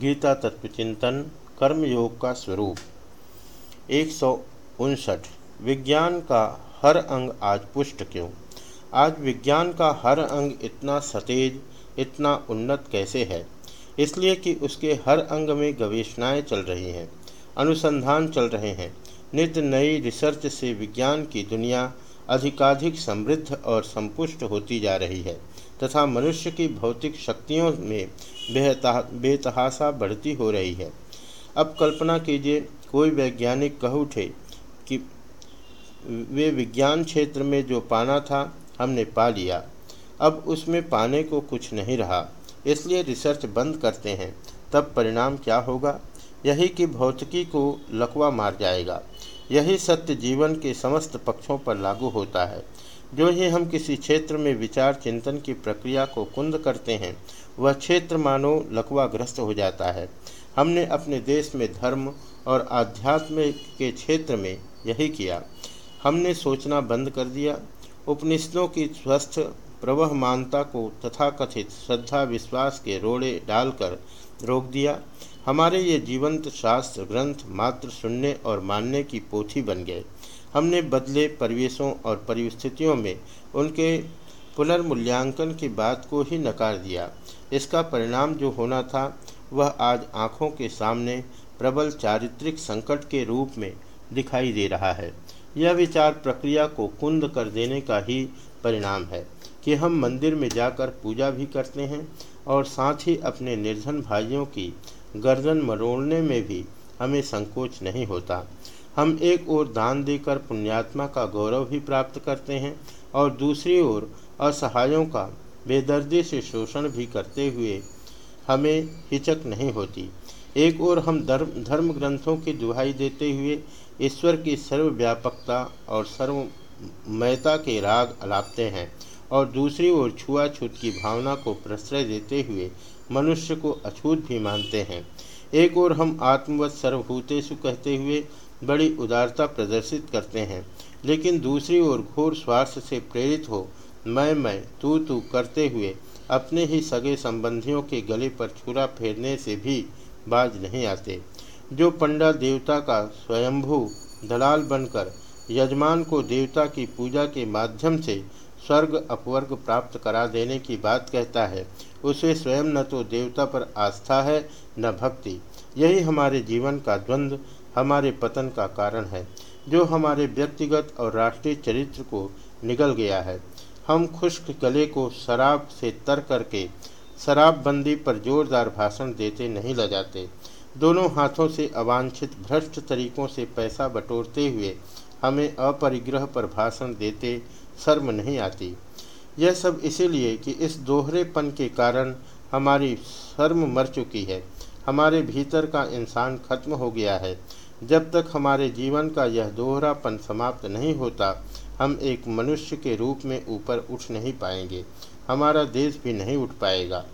गीता तत्वचिंतन, कर्मयोग का स्वरूप। एक सौ उनसठ। विज्ञान का हर अंग आज पुष्ट क्यों? आज विज्ञान का हर अंग इतना सतेज, इतना उन्नत कैसे है? इसलिए कि उसके हर अंग में गवेषणाएँ चल रही हैं, अनुसंधान चल रहे हैं। नित्य नई रिसर्च से विज्ञान की दुनिया अधिकाधिक समृद्ध और संपुष्ट होती जा रही है, तथा मनुष्य की भौतिक शक्तियों में बेतहासा बढ़ती हो रही है। अब कल्पना कीजिए, कोई वैज्ञानिक कह उठे कि वे विज्ञान क्षेत्र में जो पाना था, हमने पा लिया। अब उसमें पाने को कुछ नहीं रहा, इसलिए रिसर्च बंद करते हैं, तब परिणाम क्या होगा? यही कि भौतिकी को लकवा मार जाएगा। यही सत्य जीवन के समस्त पक्षों पर लागू होता है। जो ही हम किसी क्षेत्र में विचार चिंतन की प्रक्रिया को कुंद करते हैं, वह क्षेत्र मानो लकवाग्रस्त हो जाता है। हमने अपने देश में धर्म और आध्यात्म के क्षेत्र में यही किया। हमने सोचना बंद कर दिया। उपनिषदों की स्वस्थ प्रवहमानता को तथाकथित श्रद्धा विश्वास के रोड़े डालकर रोक दिया। हमारे ये जीवंत शास्त्र, ग्रंथ, मात्र सुनने और मानने की पोथी बन गए। हमने बदले परिवेशों और परिस्थितियों में उनके पुनर्मूल्यांकन की बात को ही नकार दिया। इसका परिणाम जो होना था, वह आज आँखों के सामने प्रबल चारित्रिक संकट के रूप में दिखाई दे रहा है। यह विचार प्रक्रिया को कुंद कर देने का ही परिणाम है कि हम मंदिर में जाकर पूजा भी करते हैं और साथ ही अपने निर्धन भाइयों की गर्दन मरोड़ने में भी हमें संकोच नहीं होता। हम एक ओर दान देकर पुण्यात्मा का गौरव भी प्राप्त करते हैं और दूसरी ओर असहायों का बेदर्दी से शोषण भी करते हुए हमें हिचक नहीं होती। एक ओर हम धर्म धर्म ग्रंथों की दुहाई देते हुए ईश्वर की सर्वव्यापकता और सर्वमयता के राग अलापते हैं। और दूसरी ओर छुआछूत की भावना को प्रश्रय देते हुए मनुष्य को अछूत भी मानते हैं। एक ओर हम आत्मवत सर्वभूतेषु कहते हुए बड़ी उदारता प्रदर्शित करते हैं, लेकिन दूसरी ओर घोर स्वार्थ से प्रेरित हो, मैं मैं, तू तू करते हुए अपने ही सगे संबंधियों के गले पर छुरा फेरने से भी बाज नहीं आते। जो पंडा देवता का स्वयंभू, दलाल बनकर यजमान को देवता की पूजा के माध्यम से स्वर्ग अपवर्ग प्राप्त करा देने की बात कहता है, उसे स्वयं न तो देवता पर आस्था है, न भक्ति। यही हमारे जीवन का द्वंद्व हमारे पतन का कारण है, जो हमारे व्यक्तिगत और राष्ट्रीय चरित्र को निगल गया है। हम खुश्क गले को शराब से तर करके शराबबंदी पर जोरदार भाषण देते नहीं ल जाते। दोनों हाथों से अवांछित भ्रष्ट तरीकों से पैसा बटोरते हुए हमें अपरिग्रह पर भाषण देते शर्म नहीं आती। यह सब इसीलिए कि इस दोहरेपन के कारण हमारी शर्म मर चुकी है। हमारे भीतर का इंसान खत्म हो गया है। जब तक हमारे जीवन का यह दोहरापन समाप्त नहीं होता, हम एक मनुष्य के रूप में ऊपर उठ नहीं पाएँगे। हमारा देश भी नहीं उठ पाएगा।